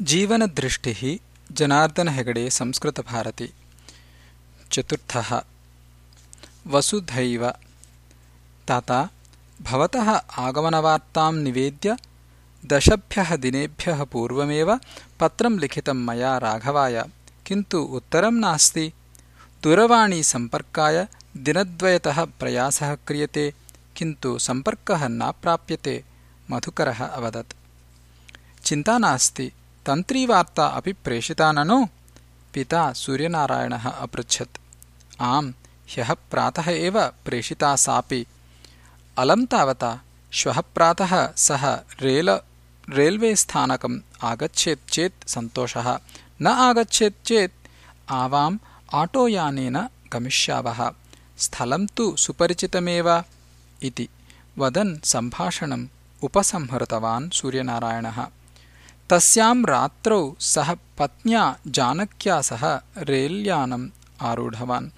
जीवनदृष्टिः जनार्दन हेगडे संस्कृतभारती चतुर्थः वसुधैव ताता भवतः आगमनवार्ताम् निवेद्य दशभ्यः दिनेभ्यः पूर्वमेव पत्रं लिखितं मया राघवाय किन्तु उत्तरं नास्ति दूरवाणीसम्पर्काय दिनद्वयतः प्रयासः क्रियते किन्तु सम्पर्कः न प्राप्यते मधुकरः अवदत् चिन्ता नास्ति तन्त्रीवार्ता अपि प्रेषिता ननु पिता सूर्यनारायणः अपृच्छत्। आम् ह्यः प्रातः एव प्रेषिता सापि। अलं तावता श्वः प्रातः सः रेल्वेस्थानकम् आगच्छेत् चेत् सन्तोषः। न आगच्छेत् चेत् आवाम् आटोयानेन गमिष्यावः। स्थलं तु सुपरिचितमेव इति। वदन् सम्भाषणम् उपसंहृतवान् सूर्यनारायणः तस्याम् रात्रौ सः पत्न्या जानक्या सह रेल्यानम् आरूढवान्।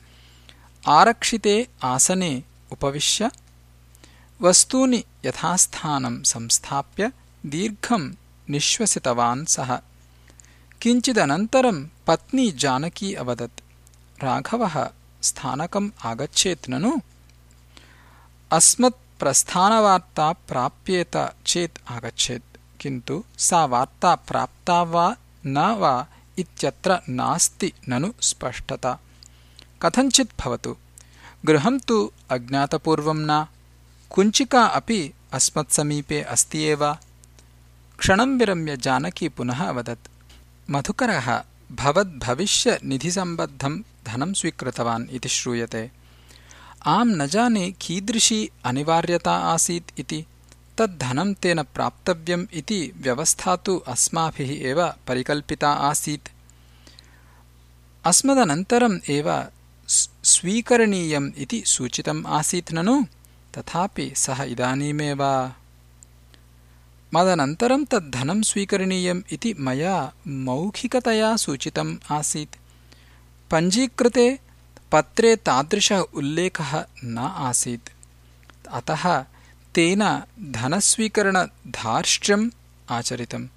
आरक्षिते आसने उपविश्य वस्तूनि यथास्थानं संस्थाप्य दीर्घम् निःश्वसितवान् सः। किञ्चिदनन्तरम् पत्नी जानकी अवदत् राघवः स्थानकम् आगच्छेत् ननु? अस्मत्प्रस्थानवार्ता प्राप्येत चेत् आगच्छेत् किन्तु सा वार्ता प्राप्ता वा न वा इत्यत्र नास्ति ननु स्पष्टता। कथञ्चित् भवतु। गृहं तु अज्ञातपूर्वं न। कुञ्चिका अपि अस्मत्समीपे अस्ति एव। क्षणं विरम्य जानकी पुनः अवदत्। मधुकरः भवद्भविष्यनिधिसम्बद्धं धनं स्वीकृतवान् इति श्रूयते। आम् न जाने कीदृशी अनिवार्यता आसीत् इति तद्धनं तेन प्राप्तव्यम् इति व्यवस्था तु अस्माभिः एव परिकल्पिता आसीत्। अस्मदनन्तरम् एव स्वीकरणीयम् इति सूचितम् आसीत् ननु? तथापि सः इदानीमेव। मदनन्तरं तद्धनं स्वीकरणीयम् इति मया मौखिकतया सूचितम् आसीत्। पञ्जीकृते पत्रे तादृशः उल्लेखः न आसीत्। अतः तेन धनस्वीकरणधार्ष्ट्र्यम् आचरितम्।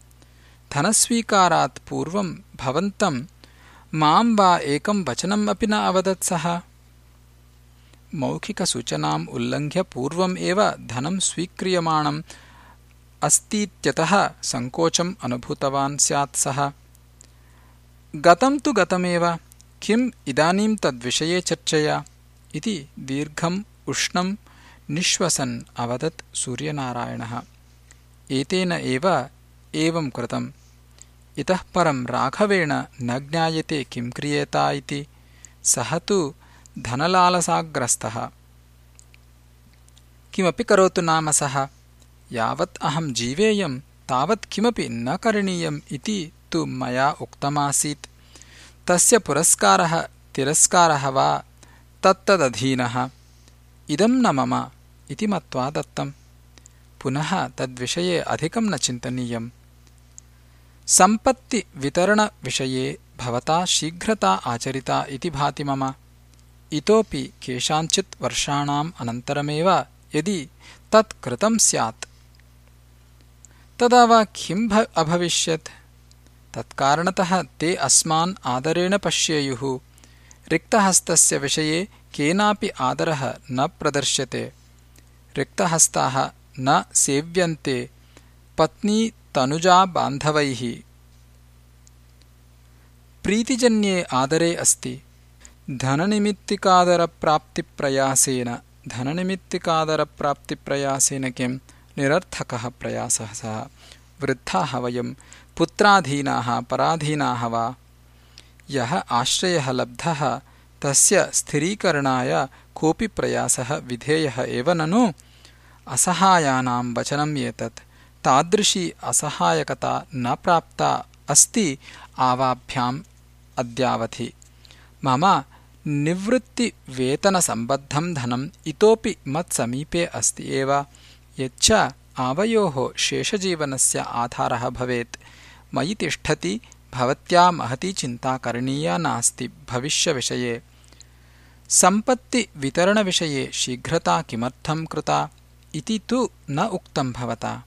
धनस्वीकारात् पूर्वं भवन्तं मां वा एकं वचनम् अपि न अवदत् सः। मौखिकसूचनाम् उल्लङ्घ्य पूर्वम् एव धनं स्वीक्रियमाणम् अस्तीत्यतः सङ्कोचम् अनुभूतवान् स्यात् सः। गतं तु गतमेव किम् इदानीं तद्विषये चर्चया? इति दीर्घम् उष्णम् निःश्वसन् अवदत् सूर्यनारायणः। एतेन एव एवं कृतम्। इतः परम् राघवेण न ज्ञायते किम् क्रियेता इति। सः तु धनलालसाग्रस्तः। किमपि करोतु नाम सः। यावत् अहम् जीवेयम् तावत् किमपि न करणीयम् इति तु मया उक्तमासीत्। तस्य पुरस्कारः तिरस्कारः वा तत्तदधीनः इदम् न मम इति मत्वा दत्तम्। पुनः तद्विषये अधिकं न चिन्तनीयम्। सम्पत्तिवितरणविषये भवता शीघ्रता आचरिता इति भाति मम। इतोपि केषाञ्चित् वर्षाणाम् अनन्तरमेव यदि तत् कृतं स्यात्। तदा वा किम् अभविष्यत्? तत्कारणतः ते अस्मान् आदरेण पश्येयुः। रिक्तहस्तस्य विषये केनापि आदरः न प्रदर्श्यते। रिक्तहस्ताः न सेव्यन्ते। पत्नीतनुजाबान्धवैः प्रीतिजन्ये आदरे अस्ति। धननिमित्तिकादरप्राप्तिप्रयासेन। धननिमित्तिकादरप्राप्तिप्रयासेन किम् निरर्थकः प्रयासः सः। वृद्धाः वयम् पुत्राधीनाः पराधीनाः वा? यः आश्रयः लब्धः तस्य स्थिरीकरणाय कोऽपि प्रयासः विधेयः एव ननु। असहायानाम् वचनम् एतत्। तादृशी असहायकता न प्राप्ता अस्ति आवाभ्याम् अद्यावधि। मम निवृत्तिवेतनसम्बद्धम् धनम् इतोपि मत्समीपे अस्ति एव। यच्च आवयोः शेषजीवनस्य आधारः भवेत्। मयि तिष्ठति भवत्या महती चिन्ता करणीया नास्ति भविष्यविषये सम्पत्तिवितरणविषये शीघ्रता किमर्थम् कृता इति तु न उक्तम् भवता।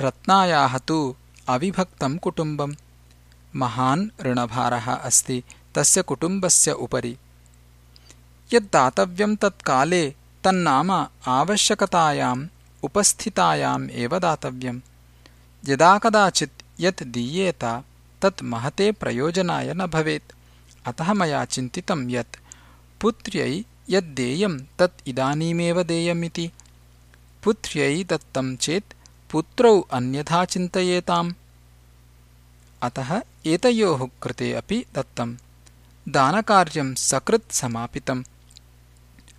रत्नायाः तु अविभक्तं कुटुम्बम् महान् ऋणभारः अस्ति तस्य कुटुम्बस्य उपरि। यद्दातव्यं तत्काले तन्नाम आवश्यकतायाम् उपस्थितायाम् एव दातव्यम्। यदा कदाचित् यत् दीयेत तत् महते प्रयोजनाय न भवेत् अतः मया चिन्तितं यत् पुत्र्यै यद्देयं तत् इदानीमेव देयमिति। पुत्र्यै दत्तं चेत् पुत्रौ अन्यथा चिन्तयेताम्। अतः एतयोः कृते अपि दत्तम् दानकार्यं सकृत् समापितम्।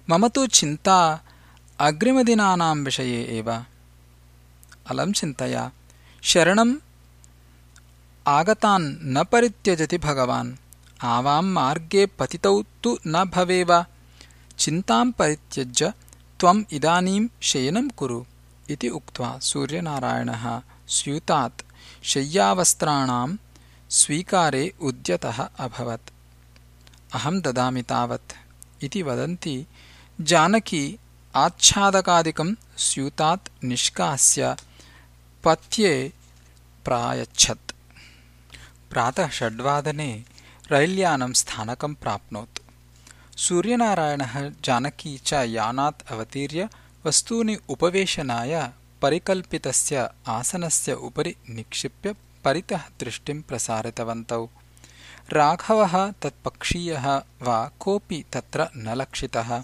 मम तु चिन्ता अग्रिमदिनानां विषये एव। अलं चिन्तया। शरणम् आगतान् न परित्यजति भगवान् आवां मार्गे पतितौ तु न भवेव। चिन्तां परित्यज्य त्वम् इदानीं शयनं कुरु इति उक्त्वा सूर्यनारायणः स्यूतात् शय्यावस्त्राणां स्वीकारे उद्यतः अभवत्। अहं ददामि तावत् इति वदन्ती जानकी आच्छादकादिकं स्यूतात् निष्कास्य पथ्ये प्रायच्छत्। प्रातः षड्वादने रैल्यानं स्थानकं प्राप्नोत्। सूर्यनारायणः जानकी च यानात् अवतीर्य वस्तूनि उपवेशनाय परिकल्पितस्य आसनस्य उपरि निक्षिप्य परितः दृष्टिं प्रसारितवन्तौ। राघवः तत्पक्षीयः वा कोऽपि तत्र न लक्षितः।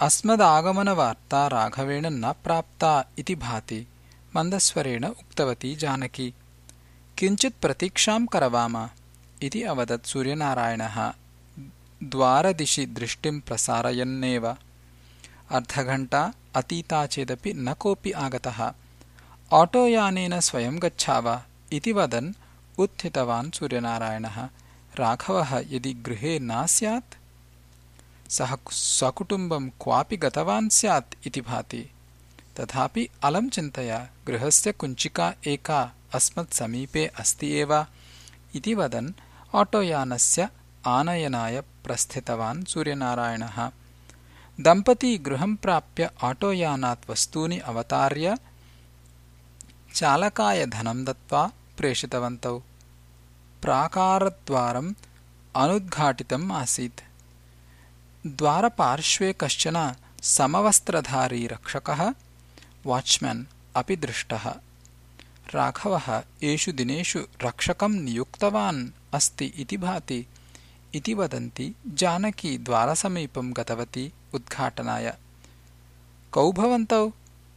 अस्मदागमनवार्ता राघवेण न प्राप्ता इति भाति मन्दस्वरेण उक्तवती जानकी। किञ्चित् प्रतीक्षां करवाम इति अवदत् सूर्यनारायणः। द्वारदिशि दृष्टिं प्रसारयन्नेव। अर्धघण्टा अतीता चेदपि न कोऽपि आगतः। आटोयानेन स्वयं गच्छाव इति वदन् उत्थितवान् सूर्यनारायणः। राघवः यदि गृहे न स्यात्? सः सकुटुम्बं क्वापि गतवान् स्यात् इति भाति। तथापि अलं चिन्तया, गृहस्य कुञ्चिका एका अस्मत्समीपे अस्ति एव इति वदन् आटोयानस्य आनयनाय प्रस्थितवान् सूर्यनारायणः। दम्पती गृहं प्राप्य आटोयानात् वस्तूनि अवतार्य चालकाय धनं दत्त्वा प्रेषितवन्तौ। प्राकारद्वारम् अनुद्घाटितम् आसीत्। द्वारपार्श्वे कश्चन समवस्त्रधारी रक्षकः वाच्म्यान् अपि दृष्टः राघवः एषु दिनेषु रक्षकं नियुक्तवान् अस्ति इति भाति। इति वदन्ती जानकी द्वारसमीपं गतवती उद्घाटनाय। कौ भवन्तौ?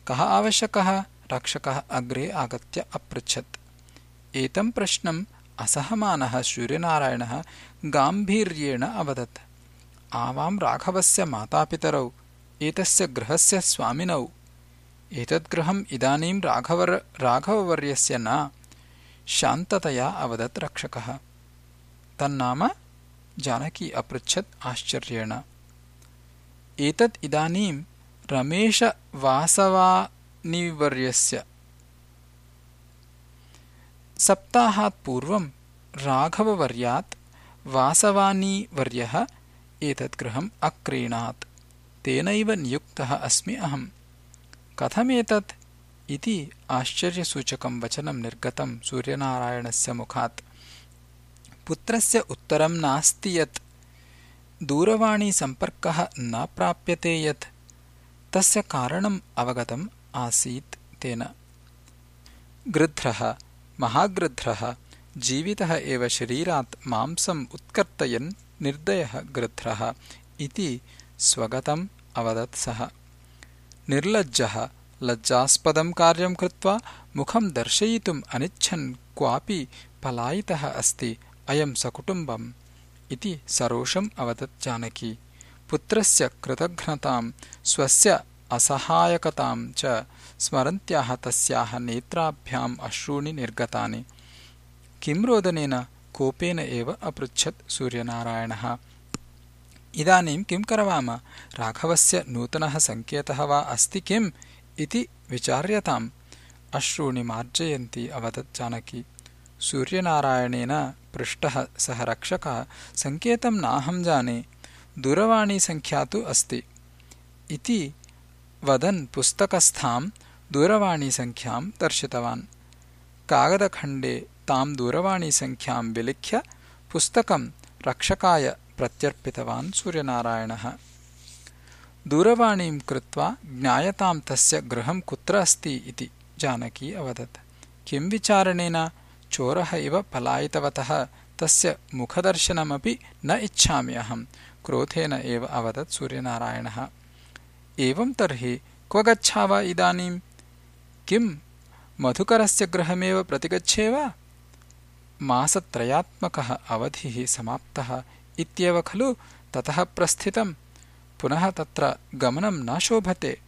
कः आवश्यकः? रक्षकः अग्रे आगत्य अपृच्छत्। एतं प्रश्नम् असहमानः सूर्यनारायणः गाम्भीर्येण अवदत्। आवां राघवस्य मातापितरौ एतस्य गृहस्य स्वामिनौ एतद्गृहम् इदानीं राघववर्यस्य न शान्ततया अवदत् रक्षकः। तन्नाम जानकी अपृच्छत् आश्चर्येण। एतत् इदानीं रमेशवासवानिवर्यस्य सप्ताहात् पूर्वं राघववर्यात् वासवानीवर्यः एतद्गृहम् अक्रीणात्। तेनैव नियुक्तः अस्मि अहम् कथमेतत् इति आश्चर्यसूचकं वचनं निर्गतं सूर्यनारायणस्य मुखात्। पुत्रस्य उत्तरं नास्ति यत् दूरवाणीसम्पर्कः न प्राप्यते यत् तस्य कारणम् अवगतम् आसीत् तेन। गृध्रः महागृध्रः जीवितः एव शरीरात् मांसम् उत्कर्तयन् निर्दयः गृध्रः इति स्वगतम् अवदत् सः निर्लज्जः। लज्जास्पदं कार्यं कृत्वा मुखं दर्शयितुम् अनिच्छन् क्वापि पलायितः अस्ति। अयं सकुटुम्बम्। इति सरोषम् अवदत् जानकी। पुत्रस्य कृतघ्नतां स्वस्य असहायकतां च स्मरन्त्याः तस्याः नेत्राभ्याम् अश्रूणि निर्गतानि। किं रोदनेन कोपेन एव अपृच्छत् सूर्यनारायणः इदानीं किं करवाम? राघवस्य नूतनः सङ्केतः वा अस्ति किम् इति विचार्यताम्। अश्रूणि मार्जयन्ती अवदत् जानकी। सूर्यनारायणेन पृष्टः सः रक्षकः सङ्केतं नाहं जाने। दूरवाणीसङ्ख्या तु अस्ति। इति वदन् पुस्तकस्थां दूरवाणीसङ्ख्यां दर्शितवान्। कागदखण्डे ताम् दूरवाणीसङ्ख्याम् विलिख्य पुस्तकम् रक्षकाय प्रत्यर्पितवान् सूर्यनारायणः। दूरवाणीम् कृत्वा ज्ञायताम् तस्य गृहम् कुत्र अस्ति इति जानकी अवदत्। किम् विचारणेन? चोरः इव पलायितवतः। तस्य मुखदर्शनमपि न इच्छामि अहम् क्रोधेन एव अवदत् सूर्यनारायणः। एवम् तर्हि क्व गच्छाव इदानीम् किम् मधुकरस्य गृहमेव प्रतिगच्छेव? मासत्रयात्मकः अवधिः समाप्तः इत्येव खलु ततः प्रस्थितम्। पुनः तत्र गमनम् न शोभते।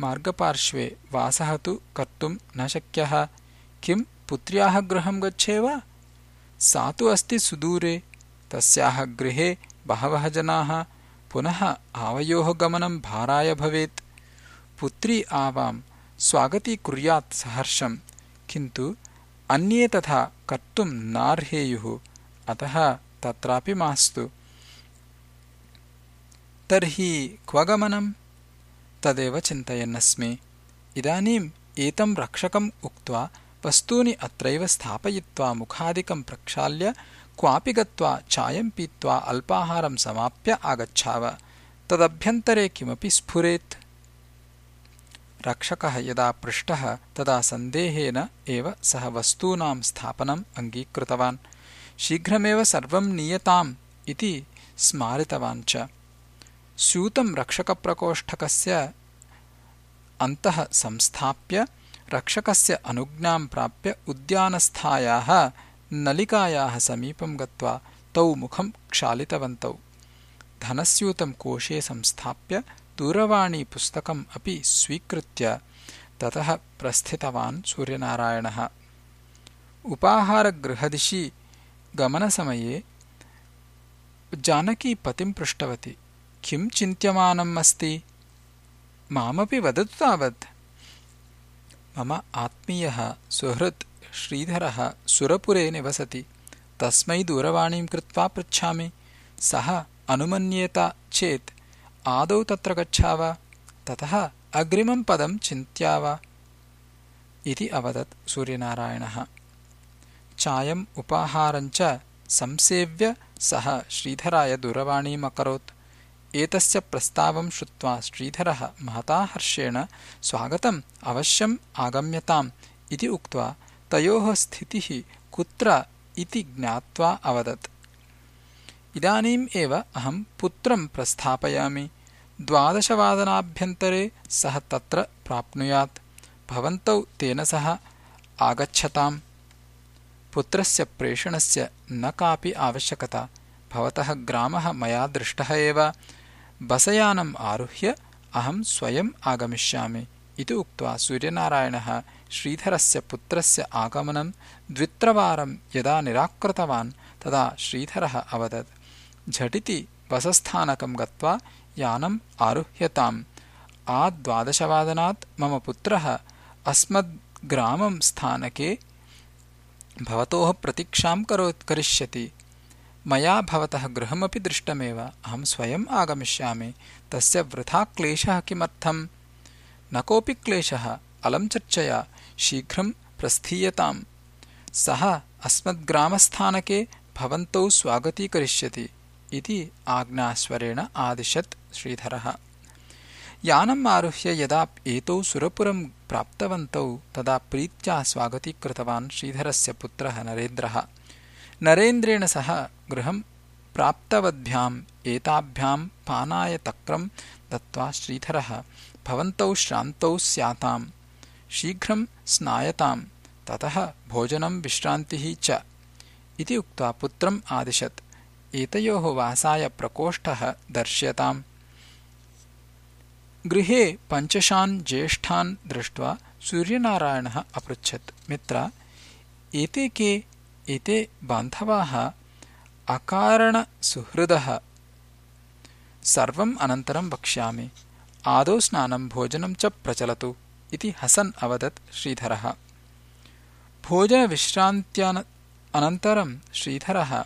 मार्गपार्श्वे वासः तु कर्तुम् न शक्यः। किम् पुत्र्याः गृहम् गच्छेव? सा तु अस्ति सुदूरे। तस्याः गृहे बहवः जनाः। पुनः आवयोः गमनम् भाराय भवेत्। पुत्री आवाम् स्वागतीकुर्यात् सहर्षम्। किन्तु अन्ये तथा कर्तुम् नार्हेयुः। अतः तत्रापि मास्तु। तर्हि क्व गमनम् तदेव चिन्तयन्नस्मि। इदानीम् एतम् रक्षकम् उक्त्वा वस्तूनि अत्रैव स्थापयित्वा मुखादिकम् प्रक्षाल्य क्वापि गत्वा चायम् पीत्वा अल्पाहारम् समाप्य आगच्छाव। तदभ्यन्तरे किमपि स्फुरेत्। रक्षकः यदा पृष्टः तदा सन्देहेन एव सः वस्तूनाम् स्थापनम् अङ्गीकृतवान् शीघ्रमेव सर्वम् नीयताम् इति स्मारितवान् च। स्यूतम् रक्षकप्रकोष्ठकस्य अन्तः संस्थाप्य रक्षकस्य अनुज्ञाम् प्राप्य उद्यानस्थायाः नलिकायाः समीपम् गत्वा तौ मुखम् क्षालितवन्तौ। धनस्यूतम् कोशे संस्थाप्य दूरवाणीपुस्तकम् अपि स्वीकृत्य ततः प्रस्थितवान् सूर्यनारायणः। उपाहारगृहदिशि गमनसमये जानकी पतिम् पृष्टवती। किम् चिन्त्यमानम् अस्ति? मामपि वदतु तावत्। मम आत्मीयः सुहृत् श्रीधरः सुरपुरे निवसति। तस्मै दूरवाणीम् कृत्वा पृच्छामि। सः अनुमन्येत चेत् आदौ तत्र गच्छाव ततः अग्रिमम् पदम् चिन्त्याव इति अवदत् सूर्यनारायणः चायम् उपाहारञ्च संसेव्य सः श्रीधराय दूरवाणीमकरोत् एतस्य प्रस्तावम् श्रुत्वा श्रीधरः महता हर्षेण स्वागतम् अवश्यम् आगम्यताम् इति उक्त्वा तयोः स्थितिः कुत्र इति ज्ञात्वा अवदत्। इदानीम् एव अहम् पुत्रम् प्रस्थापयामि। द्वादशवादनाभ्यन्तरे सः तत्र प्राप्नुयात्। भवन्तौ तेन सह आगच्छताम् पुत्रस्य प्रेषणस्य न कापि आवश्यकता। भवतः ग्रामः मया दृष्टः एव। बसयानम् आरुह्य अहम् स्वयम् आगमिष्यामि। इति उक्त्वा सूर्यनारायणः श्रीधरस्य पुत्रस्य आगमनम् द्वित्रवारम् यदा निराकृतवान् तदा श्रीधरः अवदत् झटिति बसस्थानकम् गत्वा यानम् आरुह्यताम्। आद्वादशवादनात् मम पुत्रः अस्मद्ग्रामम् स्थानके भवतोः प्रतीक्षाम् करिष्यति। मया भवतः गृहमपि दृष्टमेव। अहम् स्वयम् आगमिष्यामि। तस्य वृथा क्लेशः किमर्थम्? न कोऽपि क्लेशः। अलम् चर्चया। शीघ्रम् प्रस्थीयताम् सः अस्मद्ग्रामस्थानके भवन्तौ स्वागतीकरिष्यति इति आज्ञास्वरेण आदिशत् श्रीधरः यानम् आरुह्य यदा एतौ सुरपुरम् प्राप्तवन्तौ तदा प्रीत्या स्वागतीकृतवान् श्रीधरस्य पुत्रः नरेन्द्रः। नरेन्द्रेण सह गृहम् प्राप्तवद्भ्याम् एताभ्याम् पानाय तक्रम् दत्त्वा श्रीधरः भवन्तौ श्रान्तौ स्याताम् शीघ्रम् स्नायताम् ततः भोजनम् विश्रान्तिः च। इति उक्त्वा पुत्रम् आदिशत्। एतयोः वासाय प्रकोष्ठः दर्श्यताम् गृहे पञ्चशान् ज्येष्ठान् दृष्ट्वा सूर्यनारायणः अपृच्छत्। मित्र एते के? एते बान्धवाः अकारणसुहृदः। सर्वम् अनन्तरम् वक्ष्यामि। आदौ स्नानम् भोजनम् च प्रचलतु इति हसन् अवदत् श्रीधरः। भोजनविश्रान्त्यान अनन्तरम् श्रीधरः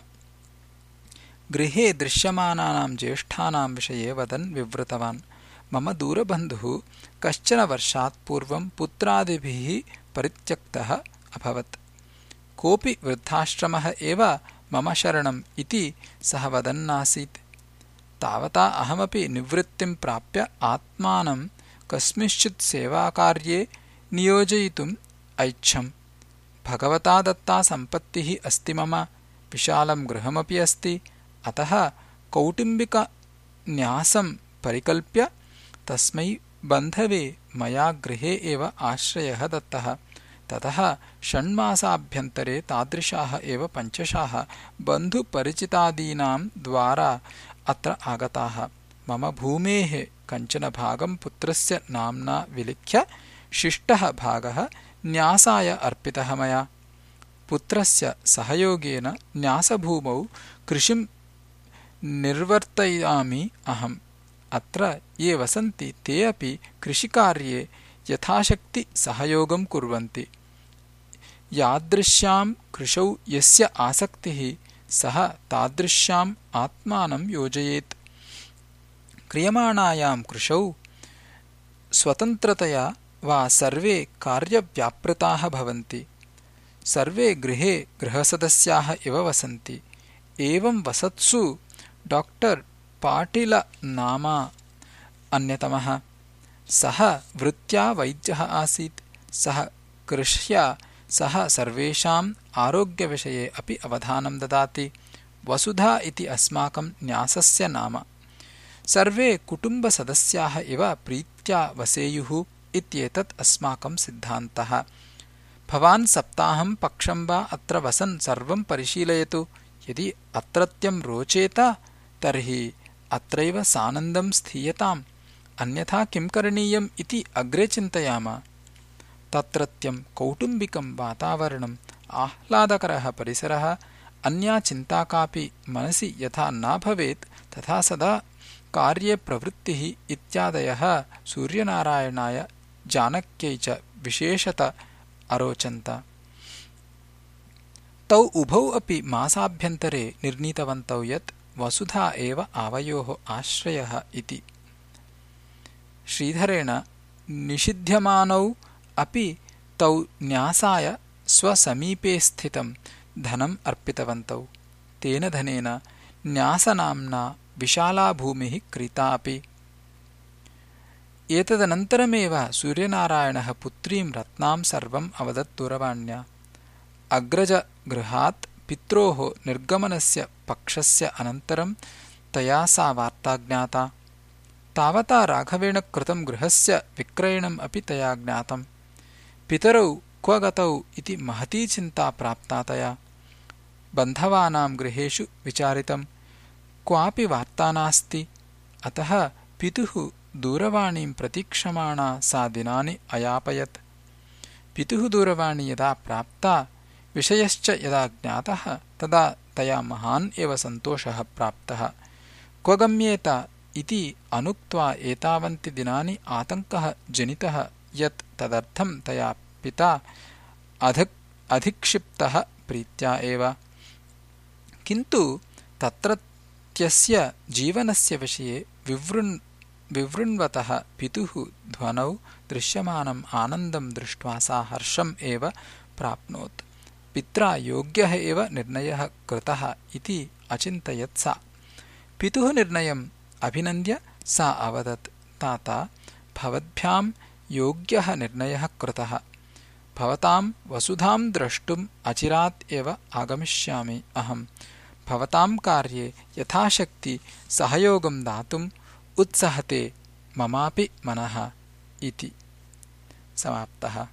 गृहे दृश्यमानानाम् ज्येष्ठानाम् विषये वदन् विवृतवान् मम दूरबन्धुः कश्चन वर्षात् पूर्वम् पुत्रादिभिः परित्यक्तः अभवत्। कोऽपि वृद्धाश्रमः एव मम शरणम् इति सः वदन्नासीत्। तावता अहमपि निवृत्तिम् प्राप्य आत्मानं कस्मिंश्चित् सेवाकार्ये नियोजयितुम् ऐच्छम्। भगवता दत्ता सम्पत्तिः अस्ति मम विशालम् गृहमपि अस्ति। अतः कौटुम्बिकन्यासम् परिकल्प्य तस्मै बन्धवे मया गृहे एव आश्रयः दत्तः। ततः षण्मासाभ्यन्तरे तादृशाः एव पञ्चशाः बन्धुपरिचितादीनाम् द्वारा अत्र आगताः। मम भूमेः कञ्चन भागम् पुत्रस्य नाम्ना विलिख्य शिष्टः भागः न्यासाय अर्पितः मया। पुत्रस्य सहयोगेन न्यासभूमौ कृषिम् निर्वर्तयामि अहम् अत्र ये वसन्ति ते अपि कृषिकार्ये यथाशक्ति सहयोगम् कुर्वन्ति। यादृश्याम् कृषौ यस्य आसक्तिः सः तादृश्याम् आत्मानं योजयेत्। क्रियमाणायाम् कृषौ स्वतन्त्रतया वा सर्वे कार्यव्यापृताः भवन्ति। सर्वे गृहे गृहसदस्याः इव वसन्ति। एवं वसत्सु डाक्टर् पाटिलनामा अन्यतमः। सः वृत्त्या वैद्यः आसीत्। सः कृष्या सः सर्वेषाम् आरोग्यविषये अपि अवधानं ददाति। वसुधा इति अस्माकं न्यासस्य नाम। सर्वे कुटुम्बसदस्याः इव प्रीत्या वसेयुः इत्येतत् अस्माकं सिद्धान्तः। भवान् सप्ताहं पक्षं वा अत्र वसन् सर्वं परिशीलयतु। यदि अत्रत्यं रोचेत तर्हि अत्रैव सानन्दं स्थीयताम्। अन्यथा किं करणीयम् इति अग्रे चिन्तयाम। तत्रत्यं कौटुम्बिकं वातावरणम् आह्लादकरः परिसरः अन्या चिन्ता कापि मनसि यथा न भवेत् तथा सदा कार्ये प्रवृत्तिः इत्यादयः सूर्यनारायणाय जानक्यै च विशेषत अरोचन्त। तौ उभौ अपि मासाभ्यन्तरे निर्णीतवन्तौ यत् वसुधा एव आवयोः आश्रयः इति। श्रीधरेण निषिध्यमानौ अपि तौ न्यासाय स्वसमीपे स्थितं धनम् अर्पितवन्तौ। तेन धनेन न्यासनाम्ना विशाला भूमिः क्रीता अपि एतदनन्तरमेव सूर्यनारायणः पुत्रीं रत्नां सर्वम् अवदत् दूरवाण्या। अग्रजगृहात् पित्रोः निर्गमनस्य पक्षस्य अनन्तरं तया सा वार्ता ज्ञाता। तावता राघवेण कृतं गृहस्य विक्रयणम् अपि तया ज्ञातम्। पितरौ क्व गतौ इति महती चिन्ता प्राप्ता तया। बन्धवानां गृहेषु विचारितं क्वापि वार्ता नास्ति। अतः पितुः दूरवाणीं प्रतीक्षमाणा सा दिनानि अयापयत्। पितुः दूरवाणी यदा प्राप्ता विषयश्च यदा ज्ञातः तदा तया महान् एव सन्तोषः प्राप्तः। क्व गम्येत इति अनुक्त्वा एतावन्ति दिनानि आतङ्कः जनितः यत् तदर्थं तया पिता अधिक्षिप्तः प्रीत्या एव। किन्तु तत्रत्यस्य जीवनस्य विषये विवृन् विवृण्वतः पितुः ध्वनौ दृश्यमानम् आनन्दं दृष्ट्वा सा हर्षम् एव प्राप्नोत् पित्रा योग्यः एव निर्णयः कृतः इति अचिन्तयत् सा। पितुः निर्णयम् अभिनन्द्य सा अवदत्। ताता भवद्भ्याम् योग्यः निर्णयः कृतः। भवताम् वसुधाम् द्रष्टुम् अचिरात् एव आगमिष्यामि अहम् भवताम् कार्ये यथाशक्ति सहयोगम् दातुम् उत्सहते ममापि मनः इति। समाप्तः